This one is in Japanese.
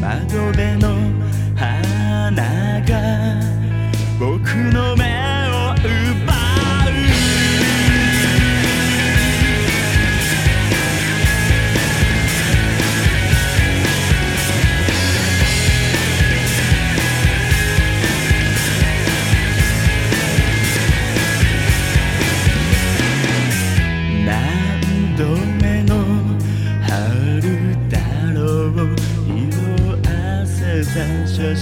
窓辺の花が僕の目を奪う何度目の Ra chờ.